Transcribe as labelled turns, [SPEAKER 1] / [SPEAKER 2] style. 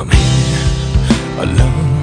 [SPEAKER 1] I'm here alone